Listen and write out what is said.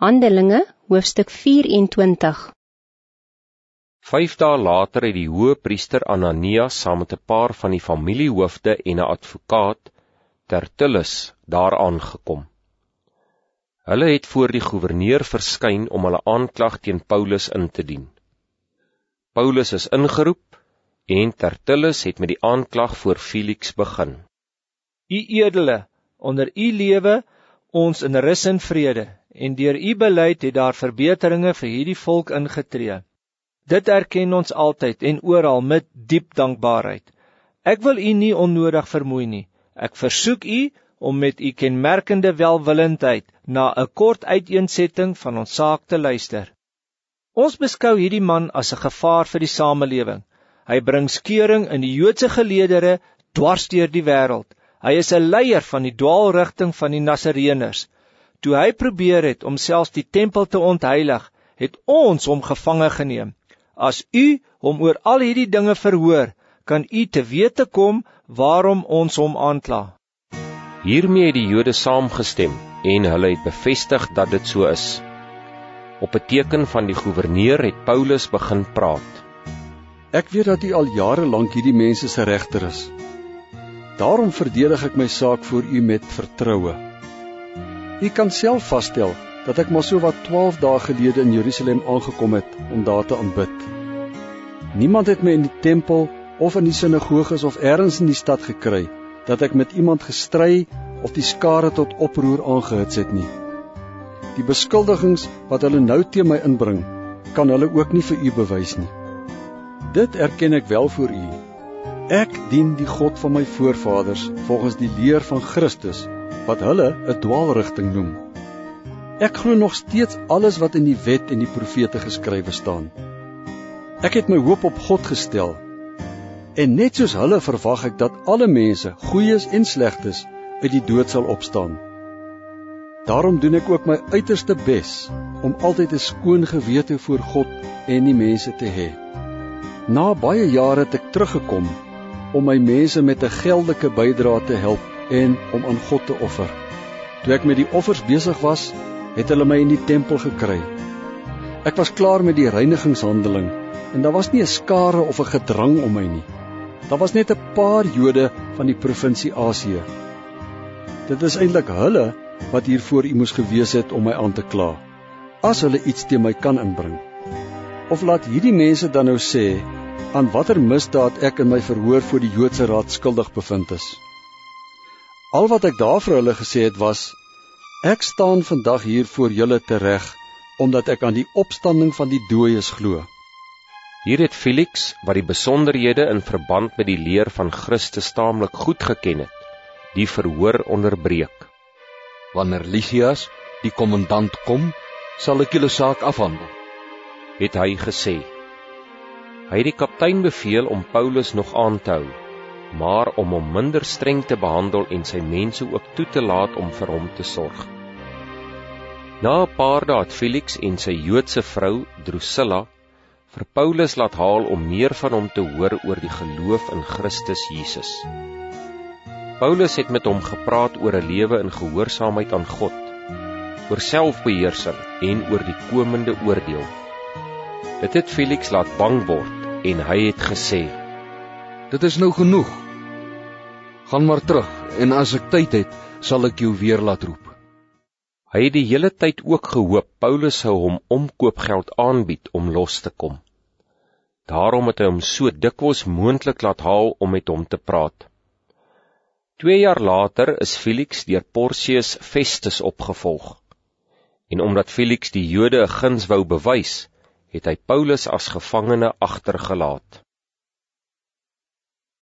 Handelinge, hoofstuk 24 Vyf dae later het die hoë priester Ananias saam met 'n paar van die familiehoofde en 'n advokaat, Tertullus, daar aangekom. Hulle het voor die goewerneur verskyn om hulle aanklag teen Paulus in te dien. Paulus is ingeroep en Tertullus het met die aanklag voor Felix begin. U edele, onder u lewe ons in rus en vrede, en deur u beleid het daar verbeteringe vir hierdie volk ingetree. Dit erken ons altyd en oral met diep dankbaarheid. Ek wil u nie onnodig vermoei nie. Ek versoek u om met u kenmerkende welwillendheid na 'n kort uiteensetting van ons saak te luister. Ons beskou hierdie man as 'n gevaar vir die samelewing. Hy bring skeuring in die Joodse geleedere dwars deur die wêreld. Hy is 'n leier van die dwaalrigting van die Nasareëners. Toe hy probeer het om selfs die tempel te ontheilig, het ons hom gevange geneem. As u hom oor al hierdie dinge verhoor, kan u te wete kom waarom ons hom aankla. Hiermee het die Jode saamgestem en hulle het bevestig dat dit so is. Op 'n teken van die goewerneur het Paulus begin praat. Ek weet dat u al jare lank hierdie mense se regter is. Daarom verdedig ek my saak voor u met vertroue. U kan self vasstel dat ek maar so wat 12 dae gelede in Jerusalem aangekom het om daar te aanbid. Niemand het my in die tempel of in die sinagoges of elders in die stad gekry dat ek met iemand gestry of die skare tot oproer aangehits het nie. Die beskuldigings wat hulle nou teen my inbring, kan hulle ook nie vir u bewys nie. Dit erken ek wel voor u. Ek dien die God van my voorvaders volgens die leer van Christus wat hulle 'n dwaalrigting noem. Ek glo nog steeds alles wat in die wet en die profete geskrywe staan. Ek het my hoop op God gestel. En net soos hulle verwag ek dat alle mense, goeies en slegtes, uit die dood sal opstaan. Daarom doen ek ook my uiterste bes om altyd 'n skoon gewete voor God en die mense te hê. Na baie jare het ek teruggekom om my mense met 'n geldelike bydrae te help en om aan God te offer. Toe ek met die offers besig was, het hulle my in die tempel gekry. Ek was klaar met die reinigingshandeling en daar was nie 'n skare of 'n gedrang om my nie. Daar was net 'n paar Jode van die provinsie Asië. Dit is eintlik hulle wat hier voor u moes gewees het om my aan te kla. As hulle iets teen my kan inbring. Of laat hierdie mense dan nou sê aan watter misdaad ek in my verhoor voor die Joodse raad skuldig bevind is. Al wat ek daar vir hulle gesê het was Ek staan vandag hier voor julle tereg omdat ek aan die opstanding van die dooies glo. Hier het Felix, wat die besonderhede in verband met die leer van Christus taamlik goed geken het, die verhoor onderbreek. Wanneer Lysias, die kommandant kom, sal ek julle saak afhandel, het hy gesê. Hy het die kaptein beveel om Paulus nog aan te hou maar om hom minder streng te behandel en sy mense ook toe te laat om vir hom te sorg. Na 'n paar dae het Felix en sy Joodse vrou, Drusilla, vir Paulus laat haal om meer van hom te hoor oor die geloof in Christus Jesus. Paulus het met hom gepraat oor 'n lewe in gehoorsaamheid aan God, oor selfbeheersing en oor die komende oordeel. Dit het Felix laat bang word en hy het gesê: Dit is nou genoeg. Gaan maar terug en as ek tyd het, sal ek jou weer laat roep. Hy het die hele tyd ook gehoop Paulus sou hom omkoopgeld aanbied om los te kom. Daarom het hy hom so dikwels moontlik laat haal om met hom te praat. 2 jaar later is Felix deur Porcius Festus opgevolg. En omdat Felix die Jode 'n guns wou bewys, het hy Paulus as gevangene agtergelaat.